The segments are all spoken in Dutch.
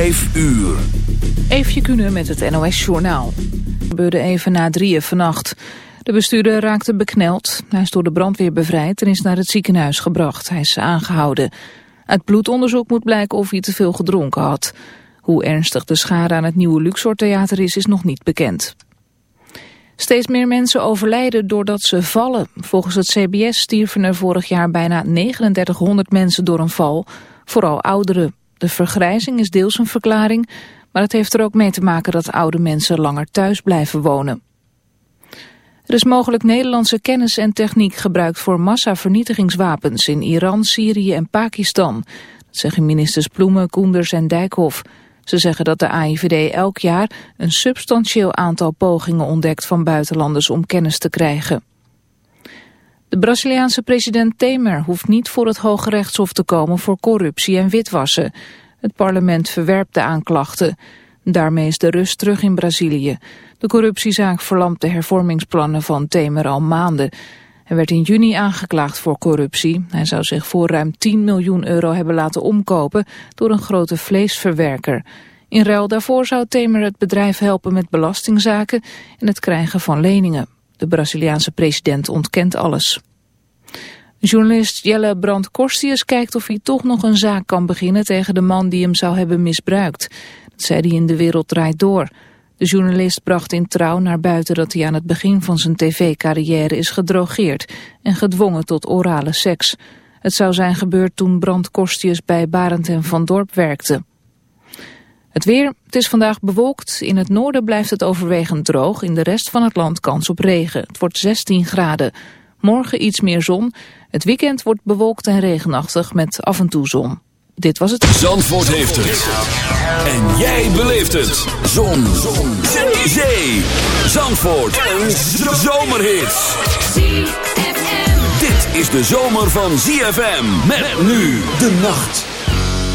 Vijf uur. Eefje Kunnen met het NOS Journaal. gebeurde even na drieën vannacht. De bestuurder raakte bekneld. Hij is door de brandweer bevrijd en is naar het ziekenhuis gebracht. Hij is aangehouden. Uit bloedonderzoek moet blijken of hij te veel gedronken had. Hoe ernstig de schade aan het nieuwe Luxor Theater is, is nog niet bekend. Steeds meer mensen overlijden doordat ze vallen. Volgens het CBS stierven er vorig jaar bijna 3900 mensen door een val. Vooral ouderen. De vergrijzing is deels een verklaring, maar het heeft er ook mee te maken dat oude mensen langer thuis blijven wonen. Er is mogelijk Nederlandse kennis en techniek gebruikt voor massavernietigingswapens in Iran, Syrië en Pakistan. Dat zeggen ministers Ploemen, Koenders en Dijkhoff. Ze zeggen dat de AIVD elk jaar een substantieel aantal pogingen ontdekt van buitenlanders om kennis te krijgen. De Braziliaanse president Temer hoeft niet voor het Hoge Rechtshof te komen voor corruptie en witwassen. Het parlement verwerpt de aanklachten. Daarmee is de rust terug in Brazilië. De corruptiezaak verlamt de hervormingsplannen van Temer al maanden. Hij werd in juni aangeklaagd voor corruptie. Hij zou zich voor ruim 10 miljoen euro hebben laten omkopen door een grote vleesverwerker. In ruil daarvoor zou Temer het bedrijf helpen met belastingzaken en het krijgen van leningen. De Braziliaanse president ontkent alles. Journalist Jelle Brand Korstius kijkt of hij toch nog een zaak kan beginnen tegen de man die hem zou hebben misbruikt. Dat zei hij in De Wereld Draait Door. De journalist bracht in trouw naar buiten dat hij aan het begin van zijn tv-carrière is gedrogeerd en gedwongen tot orale seks. Het zou zijn gebeurd toen Brand Korstius bij Barend en Van Dorp werkte. Het weer, het is vandaag bewolkt. In het noorden blijft het overwegend droog. In de rest van het land kans op regen. Het wordt 16 graden. Morgen iets meer zon. Het weekend wordt bewolkt en regenachtig met af en toe zon. Dit was het. Zandvoort heeft het. En jij beleeft het. Zon. zon. Zee. Zandvoort. Een zomerhit. Dit is de zomer van ZFM. Met nu de nacht.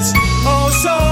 It's oh so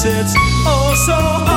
sits oh so high.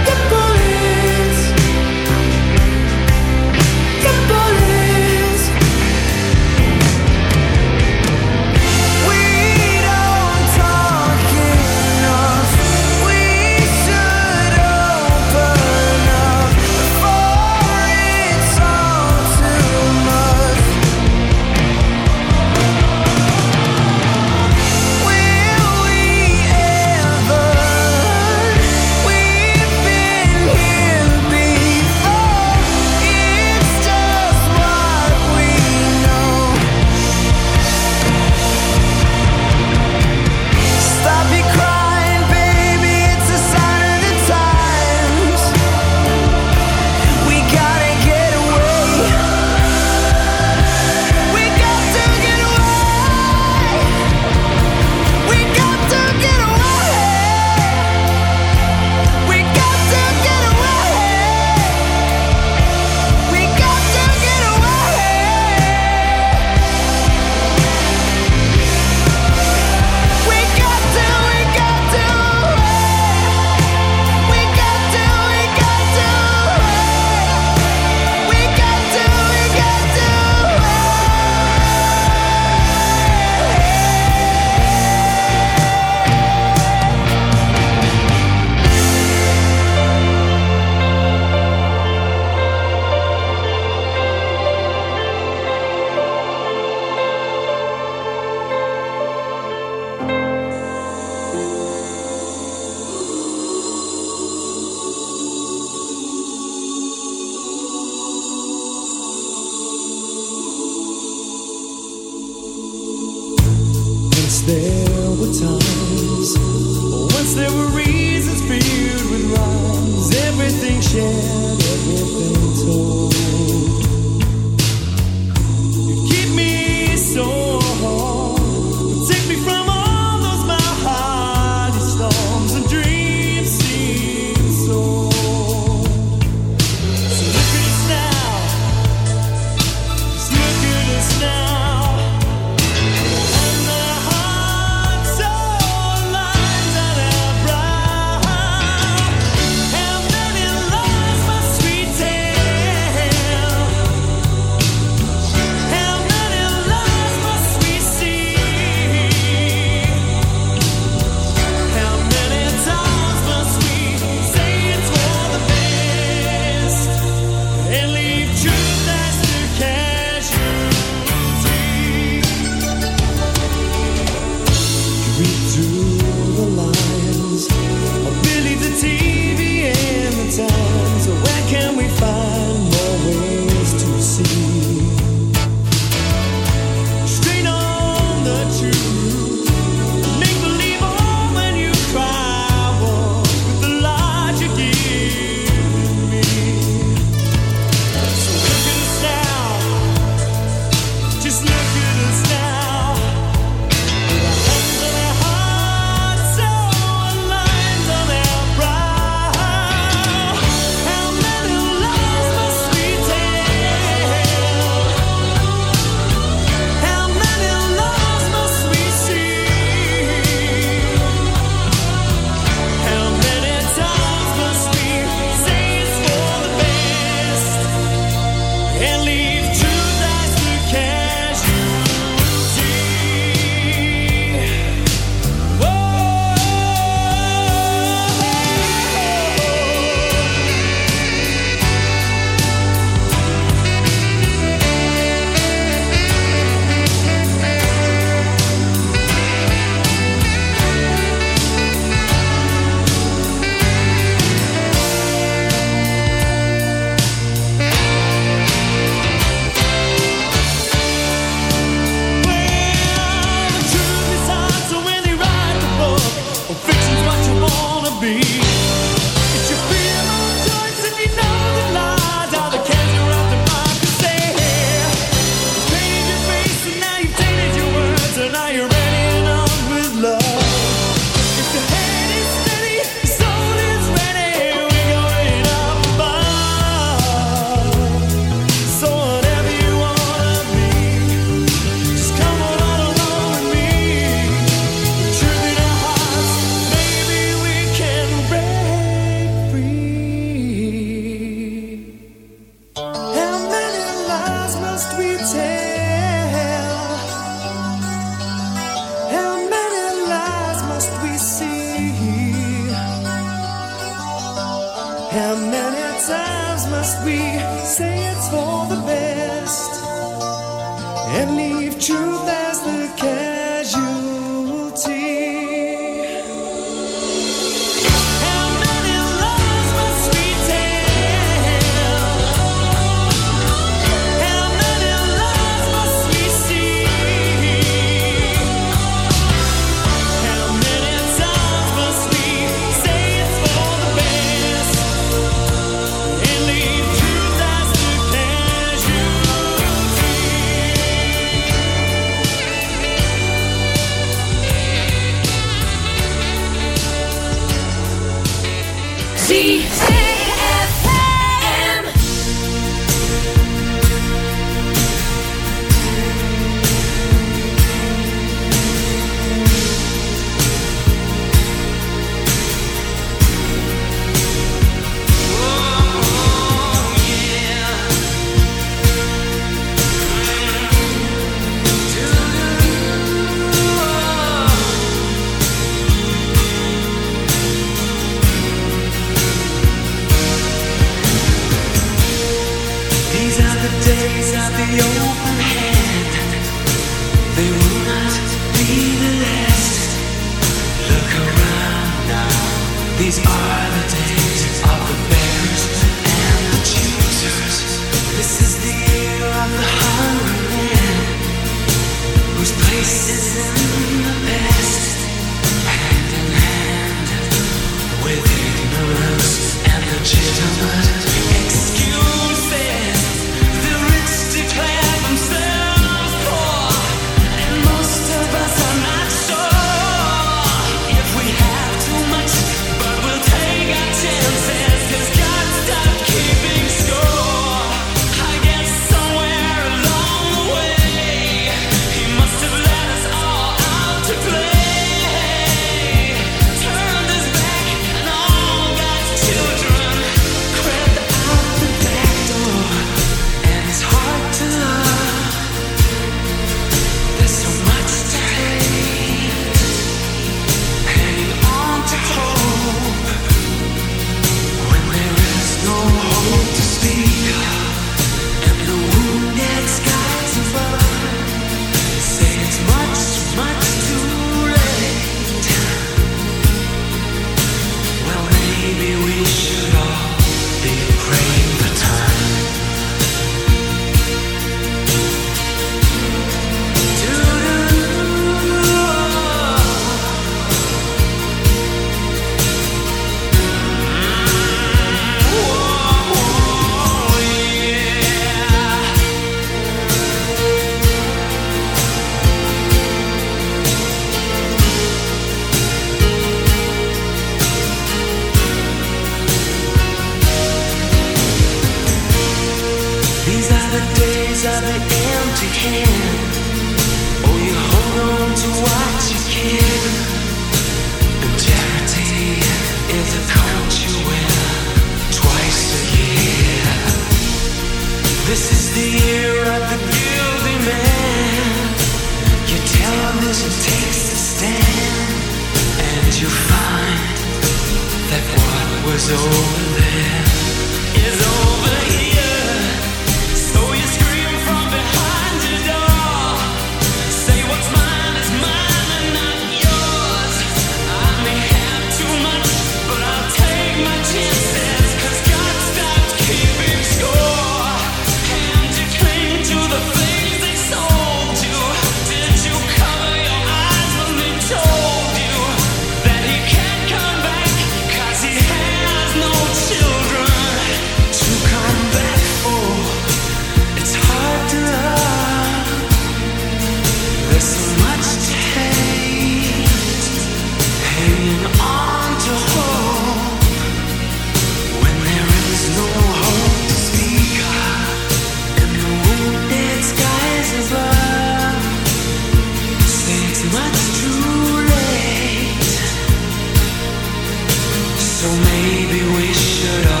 Maybe we should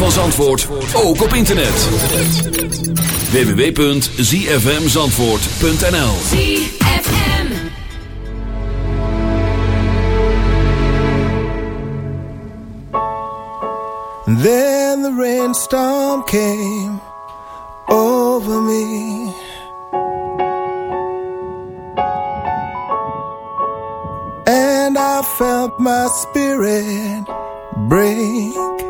Van Zandvoort, ook op internet. www.zfmzandvoort.nl ZFM. Then the rainstorm came over me. And I felt my spirit break.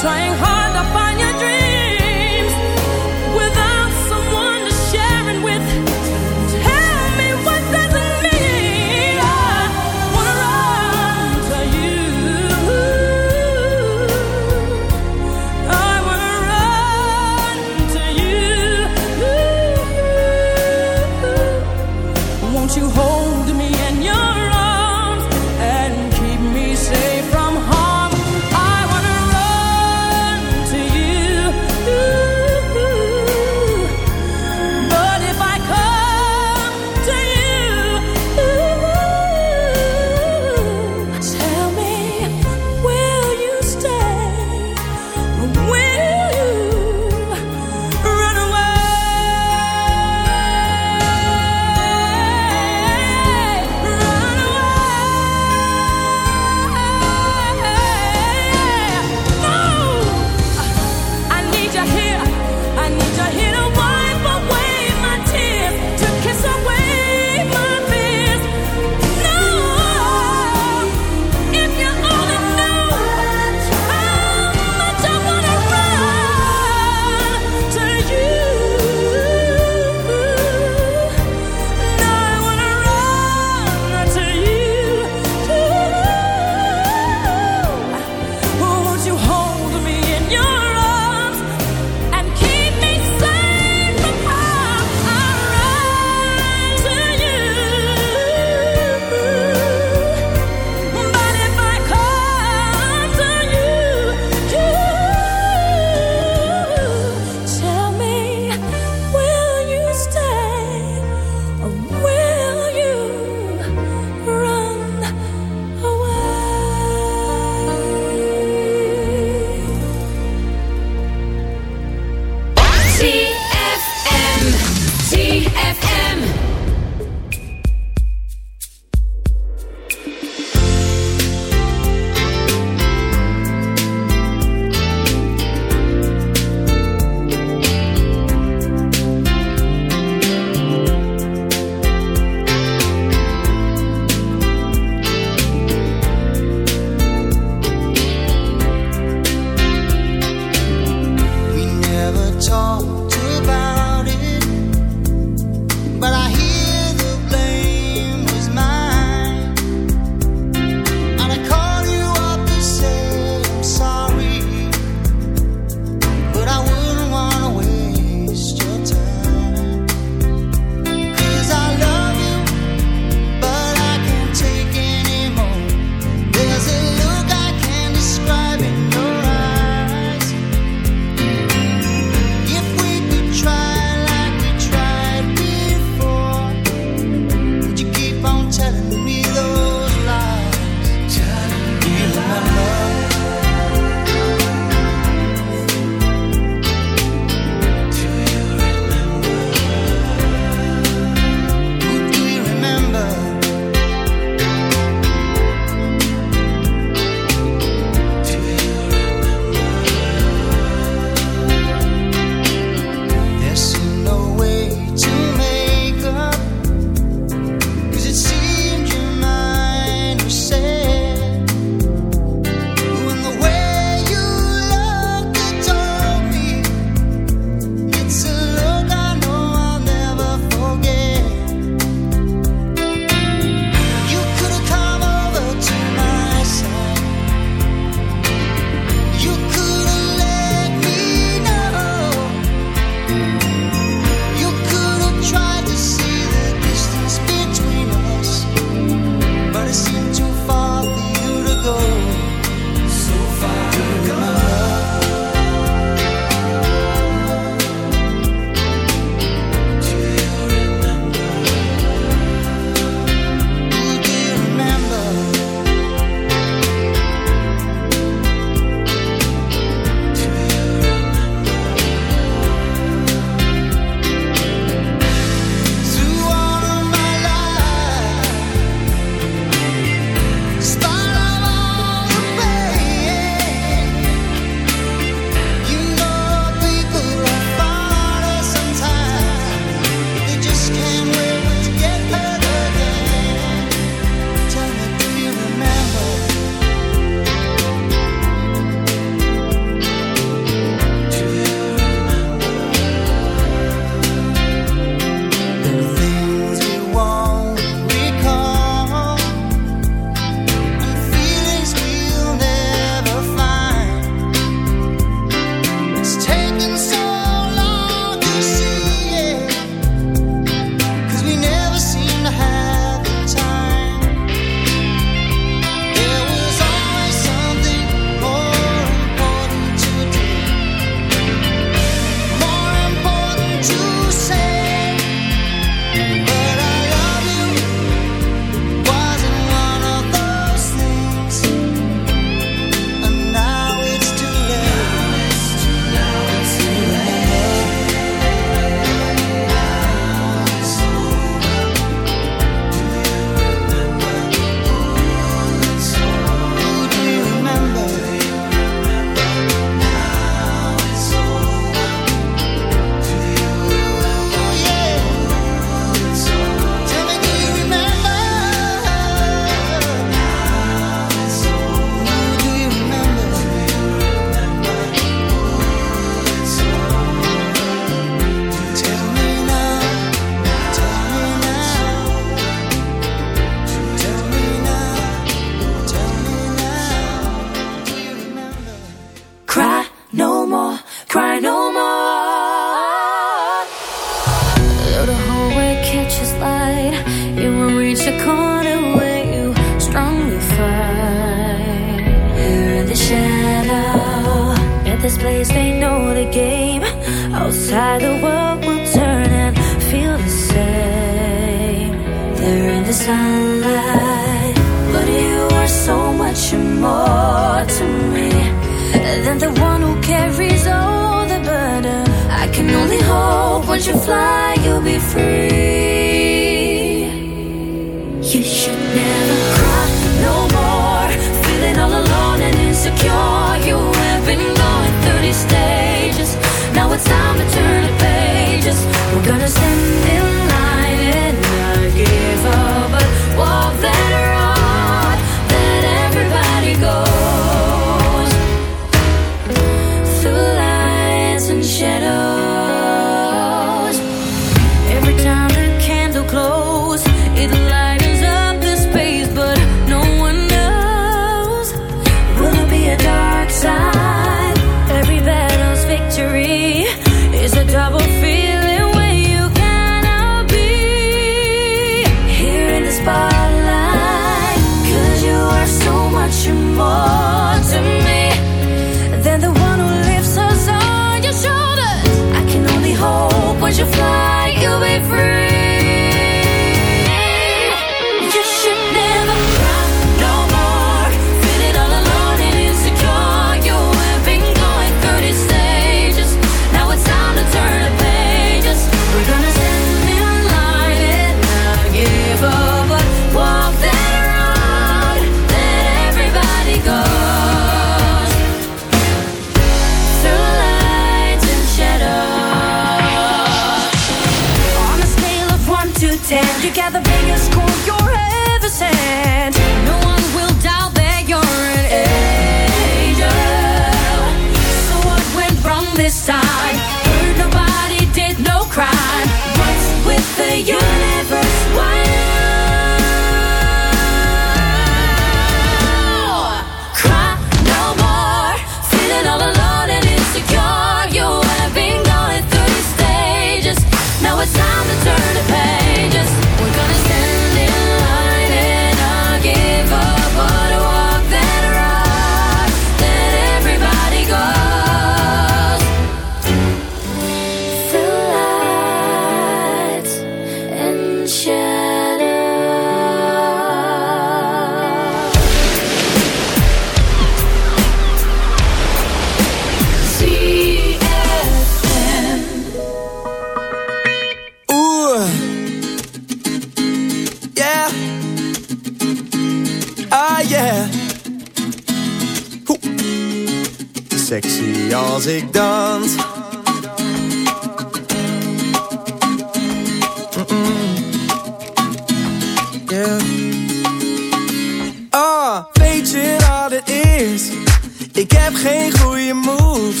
Ik heb geen goede moves.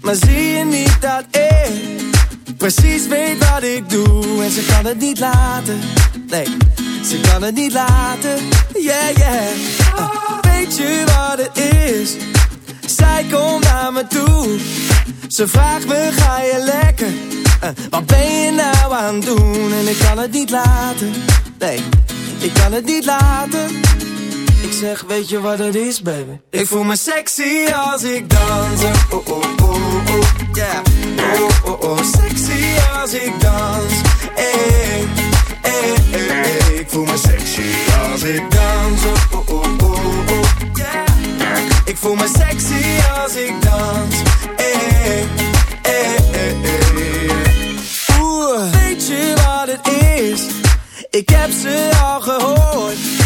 Maar zie je niet dat ik precies weet wat ik doe en ze kan het niet laten. Nee, ze kan het niet laten. Yeah, yeah. Uh, weet je wat het is? Zij komt naar me toe. Ze vraagt me, ga je lekker? Uh, wat ben je nou aan het doen? En ik kan het niet laten. Nee, ik kan het niet laten. Zeg, weet je wat het is, baby? Ik voel me sexy als ik dans. Oh, oh, oh, oh, yeah. Oh, oh, oh, sexy als ik dans. Eh, eh, eh, eh. Ik voel me sexy als ik dans. Oh, oh, oh, oh, yeah. Ik voel me sexy als ik dans. Eh, eh, eh. Oeh, weet je wat het is? Ik heb ze al gehoord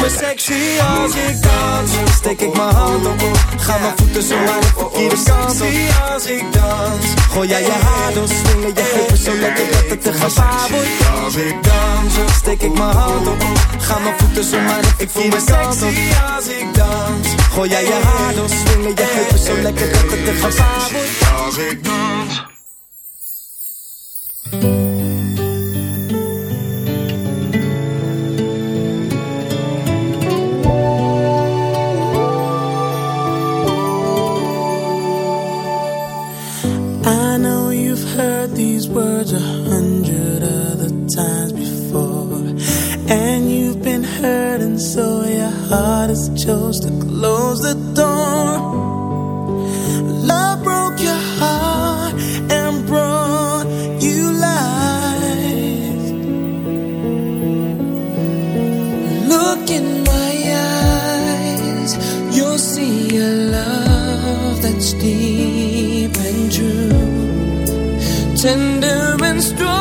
Ik voel me sexy als ik dans. Steek ik mijn hand op. Ga mijn voeten zo de verkeerde kant op. als ik dans. Gooi jij je haar door, swingen je heupen zo lekker dat het te gevaar wordt. Als ik dans, steek ik mijn hand op. Ga mijn voeten zo maar de verkeerde kant op. als ik dans. Gooi jij je haar door, swingen je heupen zo lekker dat het te gevaar wordt. Als ik dans. So your heart has chose to close the door. Love broke your heart and brought you life. Look in my eyes, you'll see a love that's deep and true, tender and strong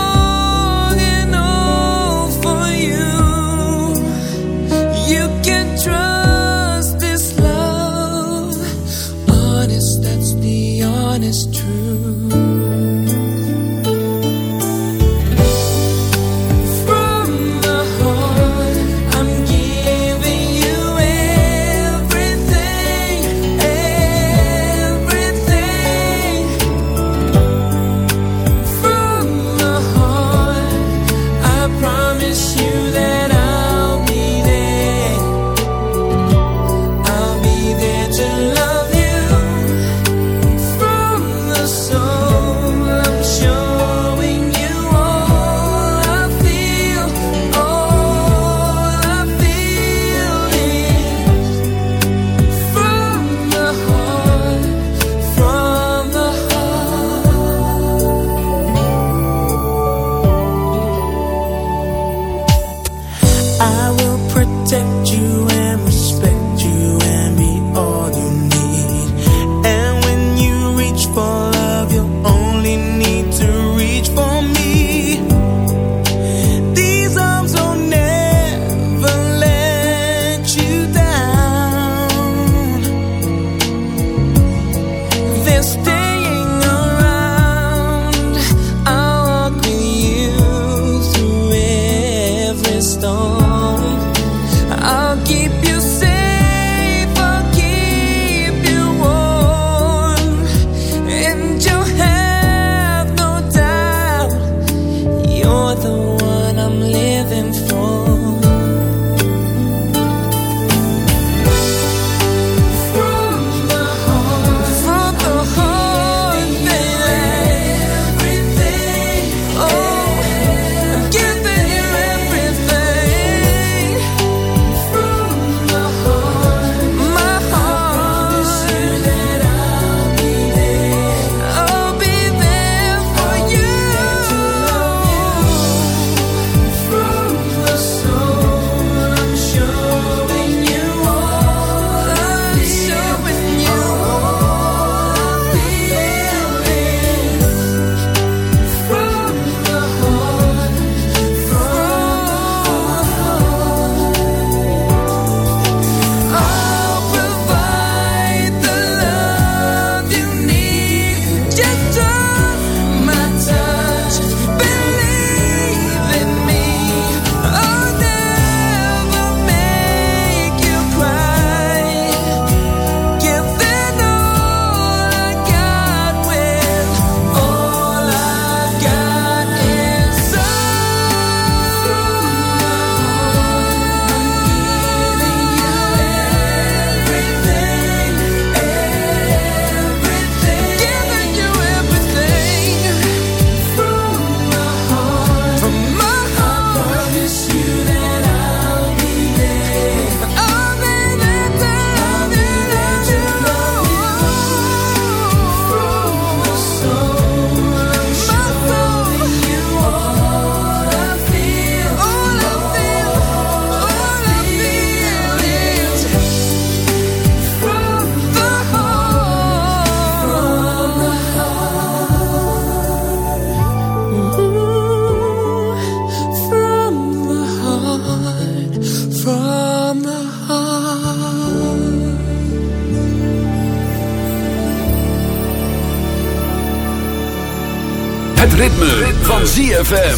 ritme, ritme. van ZFM.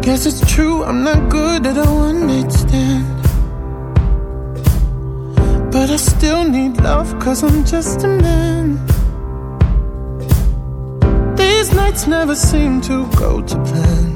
Guess it's true, I'm not good at a one night stand. But I still need love, cause I'm just a man. These nights never seem to go to plan.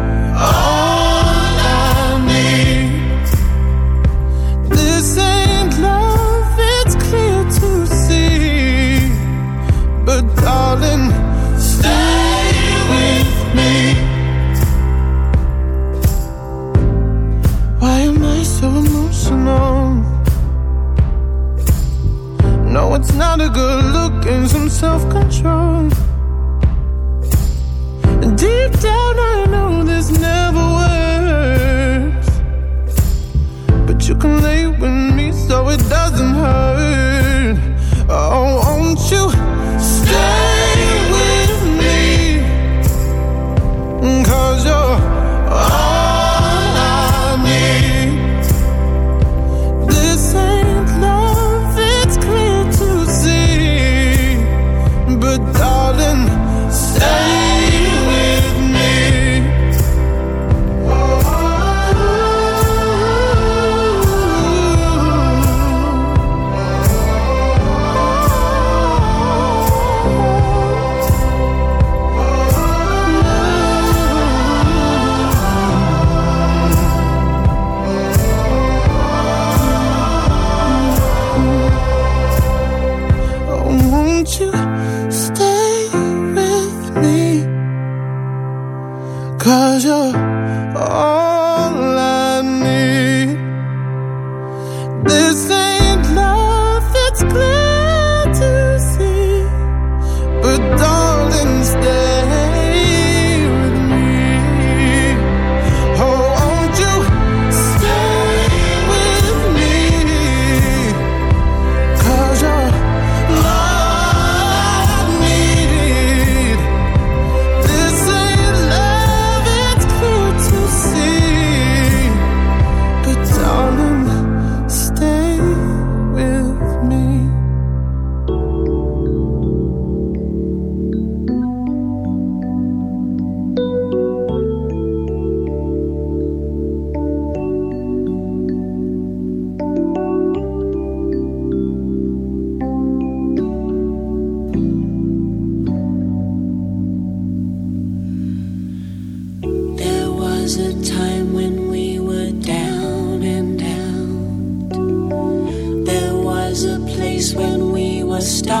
stop.